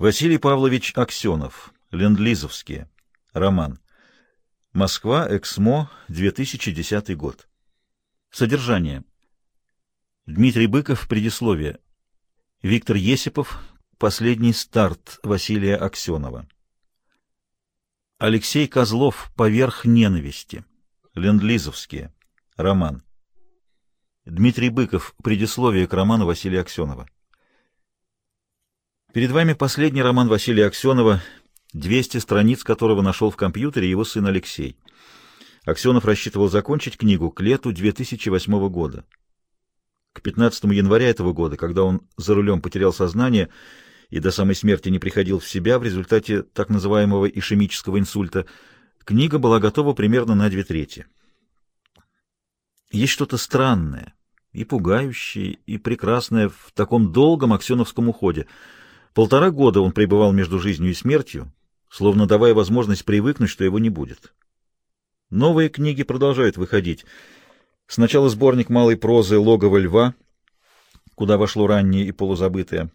Василий Павлович Аксенов. Ленд-Лизовские. Роман. Москва. Эксмо. 2010 год. Содержание. Дмитрий Быков. Предисловие. Виктор Есипов. Последний старт Василия Аксенова. Алексей Козлов. Поверх ненависти. Ленд-Лизовские. Роман. Дмитрий Быков. Предисловие к роману Василия Аксенова. Перед вами последний роман Василия Аксенова, 200 страниц которого нашел в компьютере его сын Алексей. Аксенов рассчитывал закончить книгу к лету 2008 года. К 15 января этого года, когда он за рулем потерял сознание и до самой смерти не приходил в себя в результате так называемого ишемического инсульта, книга была готова примерно на две трети. Есть что-то странное и пугающее, и прекрасное в таком долгом аксеновском уходе. Полтора года он пребывал между жизнью и смертью, словно давая возможность привыкнуть, что его не будет. Новые книги продолжают выходить. Сначала сборник малой прозы «Логово льва», куда вошло раннее и полузабытое.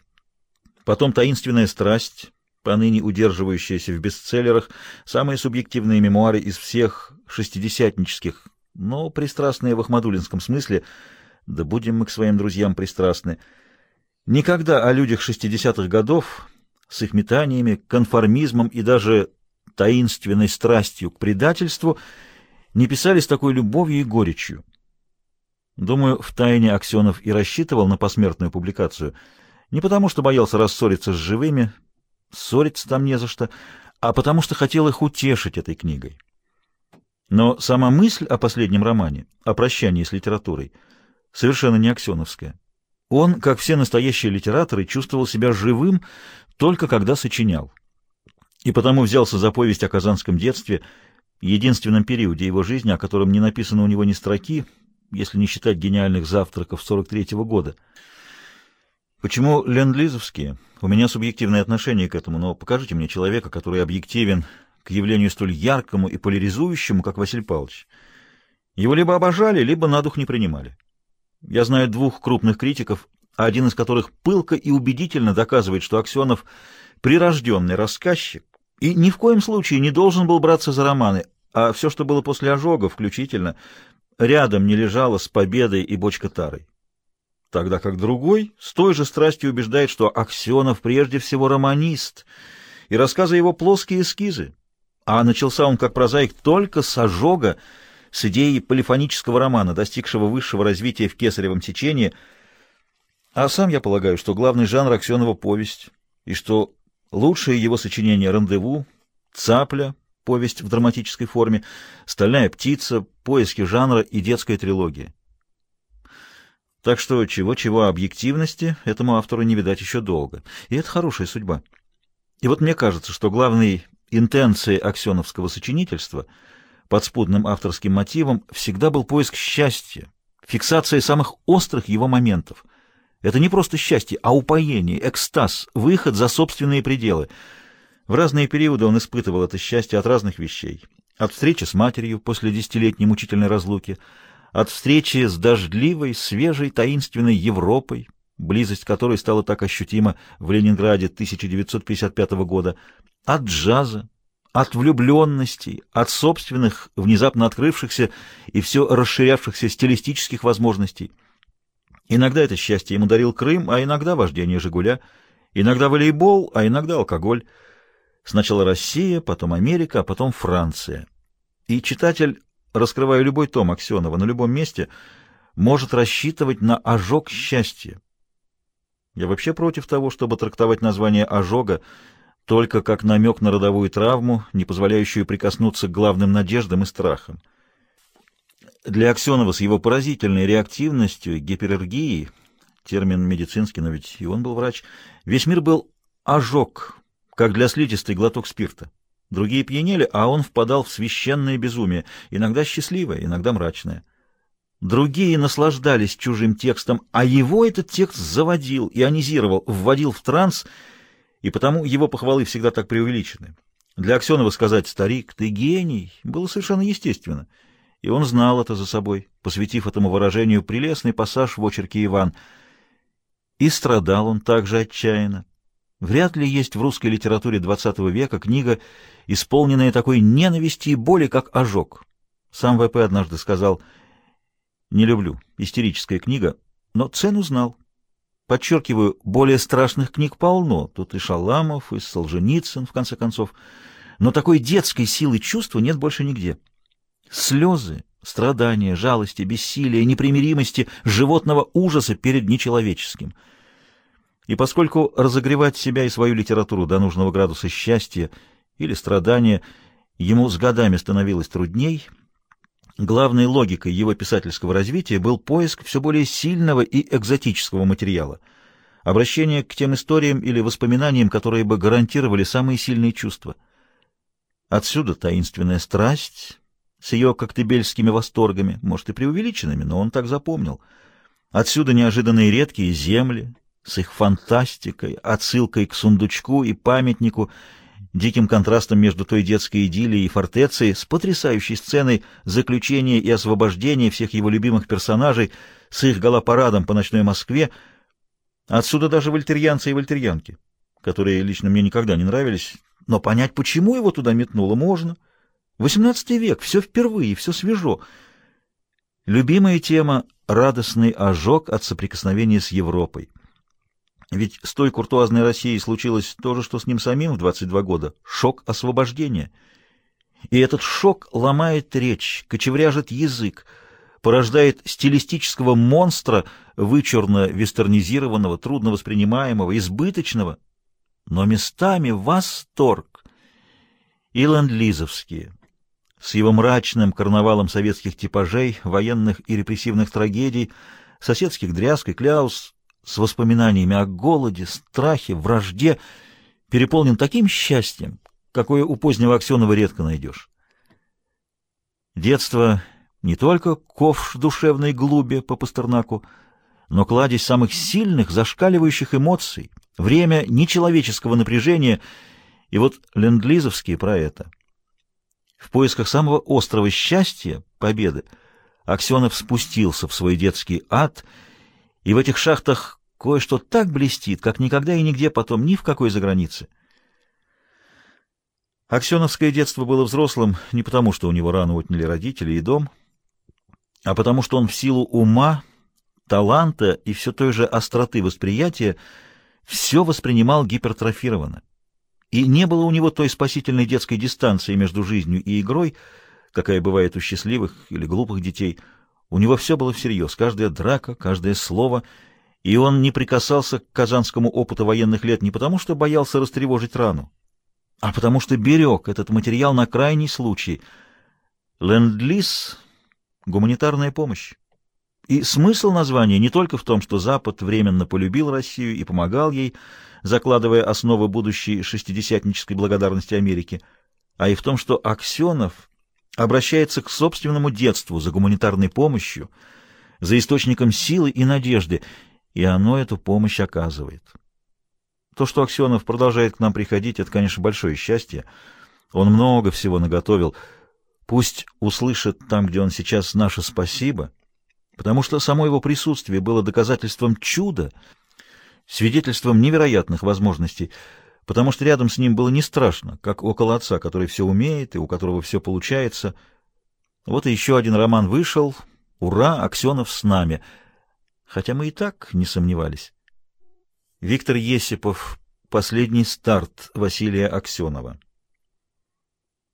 Потом «Таинственная страсть», поныне удерживающаяся в бестселлерах, самые субъективные мемуары из всех шестидесятнических но пристрастные в Ахмадулинском смысле, да будем мы к своим друзьям пристрастны. Никогда о людях шестидесятых годов с их метаниями, конформизмом и даже таинственной страстью к предательству не писали с такой любовью и горечью. Думаю, втайне Аксенов и рассчитывал на посмертную публикацию, не потому что боялся рассориться с живыми, ссориться там не за что, а потому что хотел их утешить этой книгой. Но сама мысль о последнем романе, о прощании с литературой, совершенно не аксеновская. Он, как все настоящие литераторы, чувствовал себя живым только когда сочинял. И потому взялся за повесть о казанском детстве, единственном периоде его жизни, о котором не написано у него ни строки, если не считать гениальных завтраков 43-го года. Почему ленд-лизовские? У меня субъективное отношение к этому, но покажите мне человека, который объективен к явлению столь яркому и поляризующему, как Василий Павлович. Его либо обожали, либо на дух не принимали. Я знаю двух крупных критиков, один из которых пылко и убедительно доказывает, что Аксенов — прирожденный рассказчик и ни в коем случае не должен был браться за романы, а все, что было после ожога, включительно, рядом не лежало с победой и бочка тарой. Тогда как другой с той же страстью убеждает, что Аксенов прежде всего романист, и рассказы его плоские эскизы, а начался он как прозаик только с ожога, с идеей полифонического романа, достигшего высшего развития в кесаревом течении. А сам я полагаю, что главный жанр Аксенова — повесть, и что лучшее его сочинение «Рандеву», «Цапля», повесть в драматической форме, «Стальная птица», «Поиски жанра» и «Детская трилогия». Так что чего-чего объективности этому автору не видать еще долго. И это хорошая судьба. И вот мне кажется, что главный Интенцией аксеновского сочинительства, подспудным авторским мотивом, всегда был поиск счастья, фиксация самых острых его моментов. Это не просто счастье, а упоение, экстаз, выход за собственные пределы. В разные периоды он испытывал это счастье от разных вещей. От встречи с матерью после десятилетней мучительной разлуки, от встречи с дождливой, свежей, таинственной Европой, близость которой стала так ощутима в Ленинграде 1955 года, от джаза, от влюбленности, от собственных, внезапно открывшихся и все расширявшихся стилистических возможностей. Иногда это счастье ему дарил Крым, а иногда вождение «Жигуля», иногда волейбол, а иногда алкоголь. Сначала Россия, потом Америка, а потом Франция. И читатель, раскрывая любой том Аксенова на любом месте, может рассчитывать на ожог счастья. Я вообще против того, чтобы трактовать название ожога только как намек на родовую травму, не позволяющую прикоснуться к главным надеждам и страхам. Для Аксенова с его поразительной реактивностью, гиперергией, термин медицинский, но ведь и он был врач, весь мир был ожог, как для слитистой глоток спирта. Другие пьянели, а он впадал в священное безумие, иногда счастливое, иногда мрачное. Другие наслаждались чужим текстом, а его этот текст заводил, ионизировал, вводил в транс — и потому его похвалы всегда так преувеличены. Для Аксенова сказать «старик, ты гений» было совершенно естественно, и он знал это за собой, посвятив этому выражению прелестный пассаж в очерке Иван. И страдал он также отчаянно. Вряд ли есть в русской литературе XX века книга, исполненная такой ненависти и боли, как «Ожог». Сам ВП однажды сказал «Не люблю, истерическая книга, но цену знал». Подчеркиваю, более страшных книг полно. Тут и Шаламов, и Солженицын, в конце концов. Но такой детской силы чувства нет больше нигде. Слезы, страдания, жалости, бессилия, непримиримости, животного ужаса перед нечеловеческим. И поскольку разогревать себя и свою литературу до нужного градуса счастья или страдания ему с годами становилось трудней, Главной логикой его писательского развития был поиск все более сильного и экзотического материала, обращение к тем историям или воспоминаниям, которые бы гарантировали самые сильные чувства. Отсюда таинственная страсть с ее коктебельскими восторгами, может и преувеличенными, но он так запомнил. Отсюда неожиданные редкие земли с их фантастикой, отсылкой к сундучку и памятнику, диким контрастом между той детской идиллией и фортецией, с потрясающей сценой заключения и освобождения всех его любимых персонажей, с их галопарадом по ночной Москве. Отсюда даже вольтерьянцы и вольтерьянки, которые лично мне никогда не нравились, но понять, почему его туда метнуло, можно. XVIII век, все впервые, все свежо. Любимая тема — радостный ожог от соприкосновения с Европой. Ведь с той куртуазной Россией случилось то же, что с ним самим в 22 года — шок освобождения. И этот шок ломает речь, кочевряжет язык, порождает стилистического монстра, вычурно вестернизированного, трудно воспринимаемого, избыточного, но местами восторг. И ленд-лизовские, с его мрачным карнавалом советских типажей, военных и репрессивных трагедий, соседских дрязг и кляус, с воспоминаниями о голоде, страхе, вражде, переполнен таким счастьем, какое у позднего Аксенова редко найдешь. Детство не только ковш душевной глуби по Пастернаку, но кладезь самых сильных, зашкаливающих эмоций, время нечеловеческого напряжения, и вот ленд-лизовские про это. В поисках самого острого счастья, победы, Аксенов спустился в свой детский ад — и в этих шахтах кое-что так блестит, как никогда и нигде потом ни в какой загранице. Аксеновское детство было взрослым не потому, что у него рано отняли родители и дом, а потому что он в силу ума, таланта и все той же остроты восприятия все воспринимал гипертрофированно. И не было у него той спасительной детской дистанции между жизнью и игрой, какая бывает у счастливых или глупых детей – у него все было всерьез, каждая драка, каждое слово, и он не прикасался к казанскому опыту военных лет не потому, что боялся растревожить рану, а потому что берег этот материал на крайний случай. Ленд-лиз — гуманитарная помощь. И смысл названия не только в том, что Запад временно полюбил Россию и помогал ей, закладывая основы будущей шестидесятнической благодарности Америки, а и в том, что Аксенов обращается к собственному детству за гуманитарной помощью, за источником силы и надежды, и оно эту помощь оказывает. То, что Аксенов продолжает к нам приходить, это, конечно, большое счастье. Он много всего наготовил. Пусть услышит там, где он сейчас, наше спасибо, потому что само его присутствие было доказательством чуда, свидетельством невероятных возможностей, потому что рядом с ним было не страшно, как около отца, который все умеет и у которого все получается. Вот и еще один роман вышел. Ура, Аксенов с нами. Хотя мы и так не сомневались. Виктор Есипов. Последний старт Василия Аксенова.